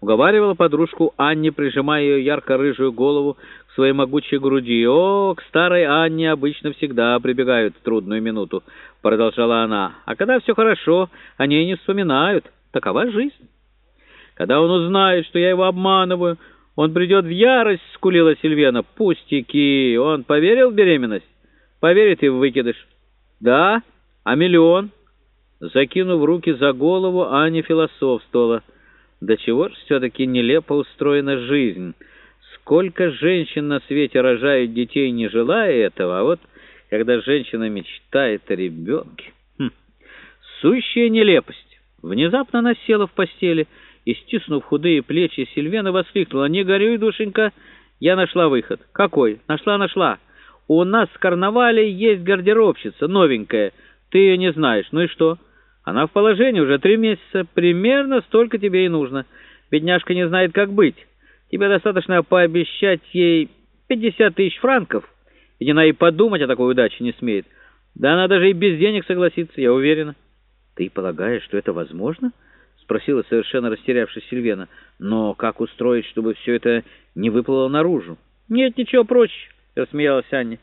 уговаривала подружку Анне, прижимая ее ярко-рыжую голову к своей могучей груди. «О, к старой Анне обычно всегда прибегают в трудную минуту», — продолжала она. «А когда все хорошо, они и не вспоминают. Такова жизнь. Когда он узнает, что я его обманываю, он придет в ярость», — скулила Сильвена. «Пустяки! Он поверил в беременность? Поверит и в выкидыш». «Да? А миллион?» Закинув руки за голову, Аня философствовала. «Да чего ж все-таки нелепо устроена жизнь? Сколько женщин на свете рожают детей, не желая этого, а вот когда женщина мечтает о ребенке...» хм. Сущая нелепость. Внезапно она села в постели и, стиснув худые плечи, Сильвена воскликнула. «Не горюй, душенька, я нашла выход». «Какой? Нашла, нашла. У нас в карнавале есть гардеробщица, новенькая. Ты ее не знаешь. Ну и что?» Она в положении уже три месяца. Примерно столько тебе и нужно. Бедняжка не знает, как быть. Тебе достаточно пообещать ей 50 тысяч франков, и она и подумать о такой удаче не смеет. Да она даже и без денег согласится, я уверена. Ты полагаешь, что это возможно? Спросила совершенно растерявшись Сильвена. Но как устроить, чтобы все это не выплыло наружу? Нет, ничего проще, рассмеялась Аня.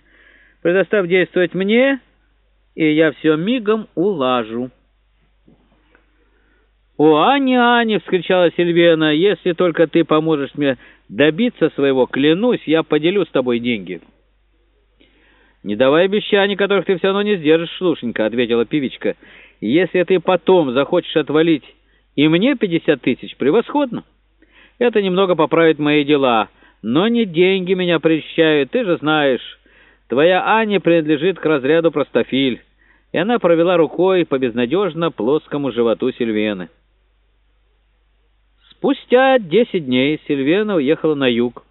Предоставь действовать мне, и я все мигом улажу. «О, Аня, Аня!» — вскричала Сильвена. «Если только ты поможешь мне добиться своего, клянусь, я поделю с тобой деньги». «Не давай обещаний, которых ты все равно не сдержишь, слушенька», — ответила певичка. «Если ты потом захочешь отвалить и мне пятьдесят тысяч, превосходно. Это немного поправит мои дела, но не деньги меня прельщают, ты же знаешь. Твоя Аня принадлежит к разряду простофиль». И она провела рукой по безнадежно плоскому животу Сильвены. Спустя десять дней Сильвена уехала на юг.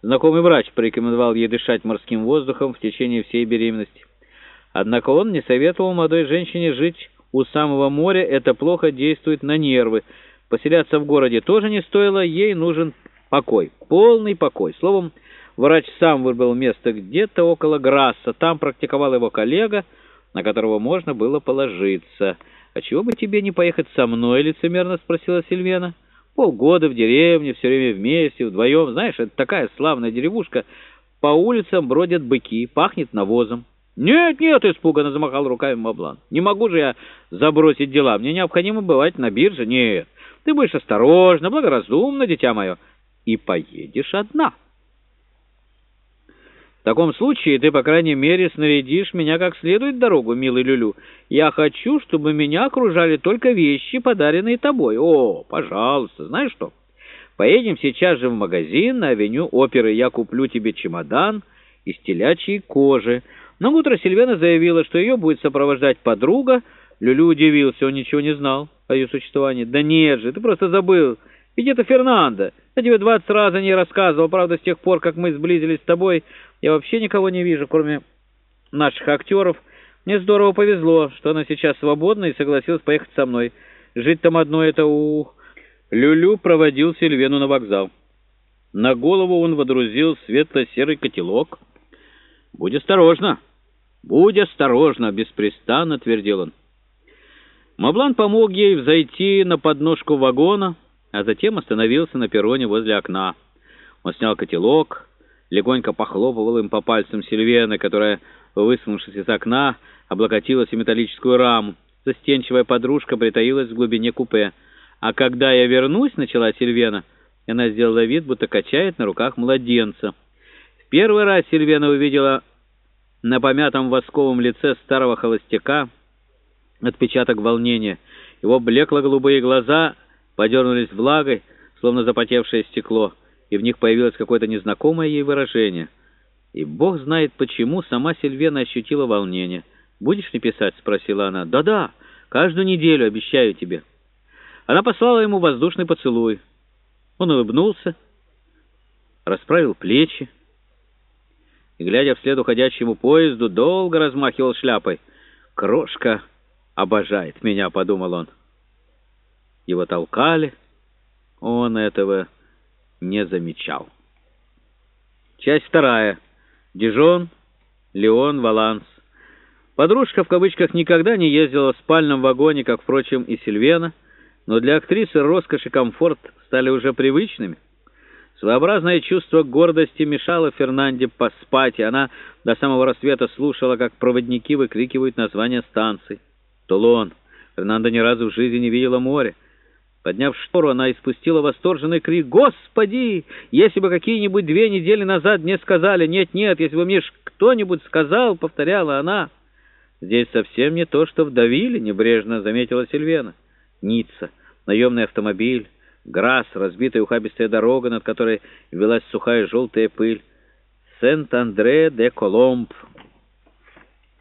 Знакомый врач порекомендовал ей дышать морским воздухом в течение всей беременности. Однако он не советовал молодой женщине жить у самого моря, это плохо действует на нервы. Поселяться в городе тоже не стоило, ей нужен покой, полный покой. Словом, врач сам выбрал место где-то около Грасса, там практиковал его коллега, на которого можно было положиться. «А чего бы тебе не поехать со мной?» — лицемерно спросила Сильвена. Полгода в деревне, все время вместе, вдвоем. Знаешь, это такая славная деревушка. По улицам бродят быки, пахнет навозом. «Нет, нет!» — испуганно замахал руками Маблан. «Не могу же я забросить дела. Мне необходимо бывать на бирже. Нет, ты будешь осторожна, благоразумна, дитя мое, и поедешь одна». В таком случае ты, по крайней мере, снарядишь меня как следует дорогу, милый Люлю. Я хочу, чтобы меня окружали только вещи, подаренные тобой. О, пожалуйста, знаешь что? Поедем сейчас же в магазин на авеню оперы. Я куплю тебе чемодан из телячьей кожи. На утро Сильвена заявила, что ее будет сопровождать подруга. Люлю удивился, он ничего не знал о ее существовании. Да нет же, ты просто забыл. Ведь это Фернандо. Я тебе двадцать раз о ней рассказывал. Правда, с тех пор, как мы сблизились с тобой, я вообще никого не вижу, кроме наших актеров. Мне здорово повезло, что она сейчас свободна и согласилась поехать со мной. Жить там одной — это у... Люлю проводил Сильвену на вокзал. На голову он водрузил светло-серый котелок. «Будь осторожна! Будь осторожна!» — беспрестанно твердил он. Маблан помог ей взойти на подножку вагона, а затем остановился на перроне возле окна. Он снял котелок, легонько похлопывал им по пальцам Сильвены, которая, высунувшись из окна, облокотилась в металлическую раму. Застенчивая подружка притаилась в глубине купе. «А когда я вернусь», — начала Сильвена, — она сделала вид, будто качает на руках младенца. В первый раз Сильвена увидела на помятом восковом лице старого холостяка отпечаток волнения. Его блекло-голубые глаза подернулись влагой, словно запотевшее стекло, и в них появилось какое-то незнакомое ей выражение. И бог знает почему, сама Сильвена ощутила волнение. «Будешь мне писать?» — спросила она. «Да-да, каждую неделю, обещаю тебе». Она послала ему воздушный поцелуй. Он улыбнулся, расправил плечи и, глядя вслед уходящему поезду, долго размахивал шляпой. «Крошка обожает меня», — подумал он. Его толкали, он этого не замечал. Часть вторая. Дижон, Леон, Валанс. Подружка в кавычках никогда не ездила в спальном вагоне, как, впрочем, и Сильвена. но для актрисы роскошь и комфорт стали уже привычными. Своеобразное чувство гордости мешало Фернанде поспать, и она до самого рассвета слушала, как проводники выкрикивают названия станций. Тулон. Фернанда ни разу в жизни не видела море. Подняв штору, она испустила восторженный крик. «Господи! Если бы какие-нибудь две недели назад мне сказали, нет-нет, если бы мне кто-нибудь сказал, — повторяла она. Здесь совсем не то, что в Давиле, — небрежно заметила Сильвена. Ницца, наемный автомобиль, Грасс, разбитая ухабистая дорога, над которой велась сухая желтая пыль. Сент-Андре де Коломб.